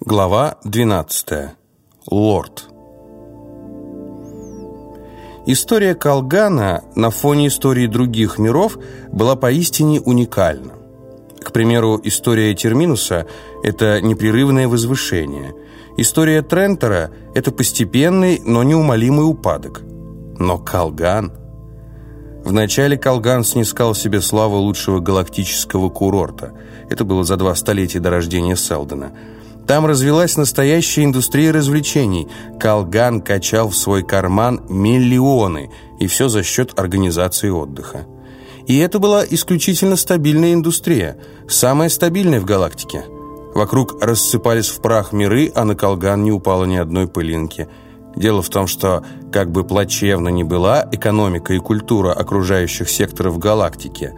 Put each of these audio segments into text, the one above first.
Глава 12. Лорд. История Калгана на фоне истории других миров была поистине уникальна. К примеру, история Терминуса – это непрерывное возвышение. История Трентера – это постепенный, но неумолимый упадок. Но Калган – Вначале Калган снискал себе славу лучшего галактического курорта. Это было за два столетия до рождения Селдона. Там развелась настоящая индустрия развлечений. Калган качал в свой карман миллионы, и все за счет организации отдыха. И это была исключительно стабильная индустрия, самая стабильная в галактике. Вокруг рассыпались в прах миры, а на Калган не упало ни одной пылинки – Дело в том, что, как бы плачевно ни была экономика и культура окружающих секторов галактики,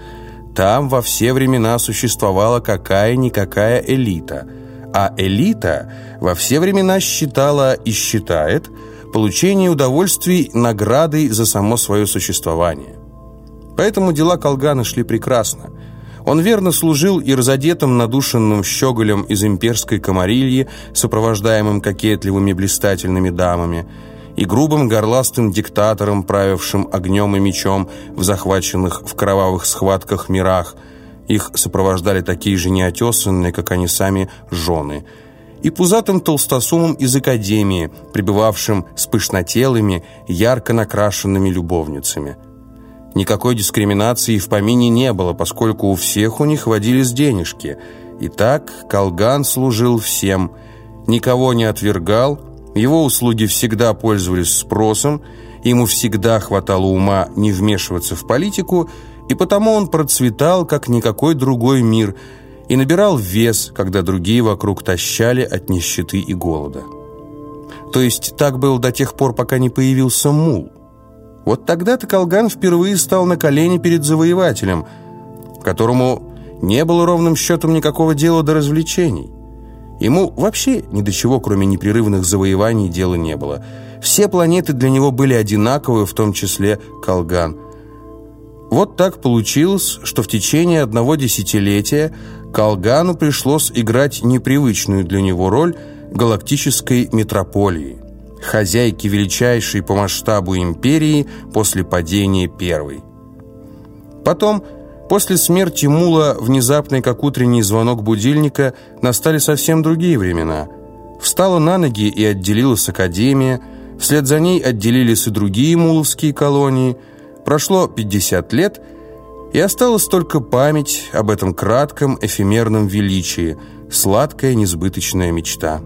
там во все времена существовала какая-никакая элита. А элита во все времена считала и считает получение удовольствий наградой за само свое существование. Поэтому дела Колгана шли прекрасно – он верно служил и разодетым надушенным щеголем из имперской комарильи, сопровождаемым кокетливыми блистательными дамами, и грубым горластым диктатором, правившим огнем и мечом в захваченных в кровавых схватках мирах. Их сопровождали такие же неотесанные, как они сами, жены – и пузатым толстосумом из академии, пребывавшим с пышнотелыми, ярко накрашенными любовницами. Никакой дискриминации в помине не было, поскольку у всех у них водились денежки. И так Колган служил всем, никого не отвергал, его услуги всегда пользовались спросом, ему всегда хватало ума не вмешиваться в политику, и потому он процветал, как никакой другой мир, и набирал вес, когда другие вокруг тащали от нищеты и голода. То есть так было до тех пор, пока не появился мул. Вот тогда-то Колган впервые стал на колени перед завоевателем, которому не было ровным счетом никакого дела до развлечений. Ему вообще ни до чего, кроме непрерывных завоеваний, дела не было. Все планеты для него были одинаковые, в том числе Колган. Вот так получилось, что в течение одного десятилетия Колгану пришлось играть непривычную для него роль галактической метрополии хозяйки величайшей по масштабу империи после падения первой. Потом, после смерти Мула, внезапный, как утренний звонок будильника, настали совсем другие времена. Встала на ноги и отделилась Академия, вслед за ней отделились и другие муловские колонии. Прошло 50 лет, и осталась только память об этом кратком эфемерном величии, сладкая несбыточная мечта.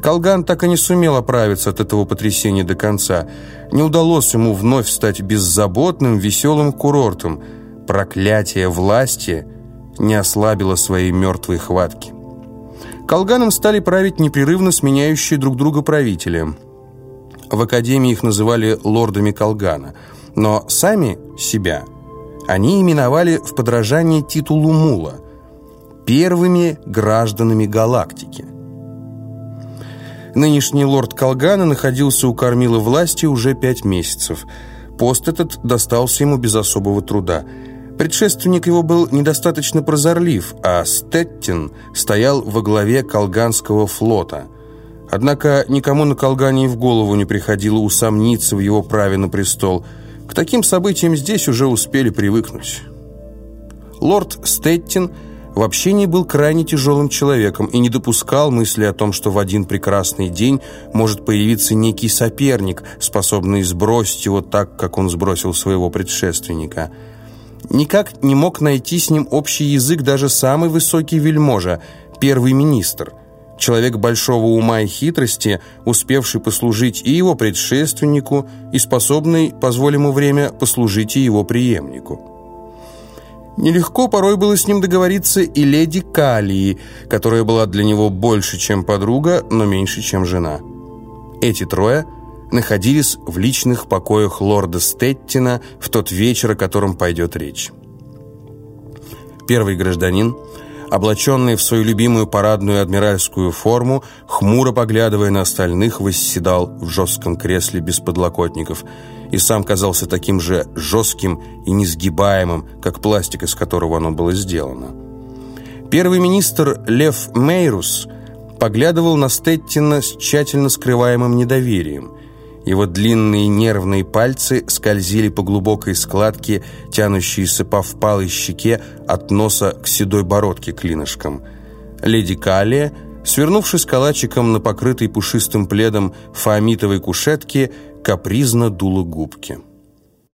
Колган так и не сумел оправиться от этого потрясения до конца. Не удалось ему вновь стать беззаботным, веселым курортом. Проклятие власти не ослабило своей мертвой хватки. Колганом стали править непрерывно сменяющие друг друга правители. В академии их называли лордами Колгана, но сами себя они именовали в подражании титулу Мула – первыми гражданами галактики – Нынешний лорд Колгана находился у кормила власти уже пять месяцев. Пост этот достался ему без особого труда. Предшественник его был недостаточно прозорлив, а Стеттин стоял во главе Колганского флота. Однако никому на Колгане и в голову не приходило усомниться в его праве на престол. К таким событиям здесь уже успели привыкнуть. Лорд Стеттин – в общении был крайне тяжелым человеком и не допускал мысли о том, что в один прекрасный день может появиться некий соперник, способный сбросить его так, как он сбросил своего предшественника. Никак не мог найти с ним общий язык даже самый высокий вельможа, первый министр, человек большого ума и хитрости, успевший послужить и его предшественнику, и способный, позволим ему время, послужить и его преемнику. Нелегко порой было с ним договориться и леди Калии, которая была для него больше, чем подруга, но меньше, чем жена. Эти трое находились в личных покоях лорда Стеттина в тот вечер, о котором пойдет речь. Первый гражданин, облаченный в свою любимую парадную адмиральскую форму, хмуро поглядывая на остальных, восседал в жестком кресле без подлокотников – и сам казался таким же жестким и несгибаемым, как пластик, из которого оно было сделано. Первый министр Лев Мейрус поглядывал на Стеттина с тщательно скрываемым недоверием. Его длинные нервные пальцы скользили по глубокой складке, тянущейся по впалой щеке от носа к седой бородке клинышком. Леди Калия, свернувшись калачиком на покрытой пушистым пледом фаомитовой кушетке, капризно дула губки.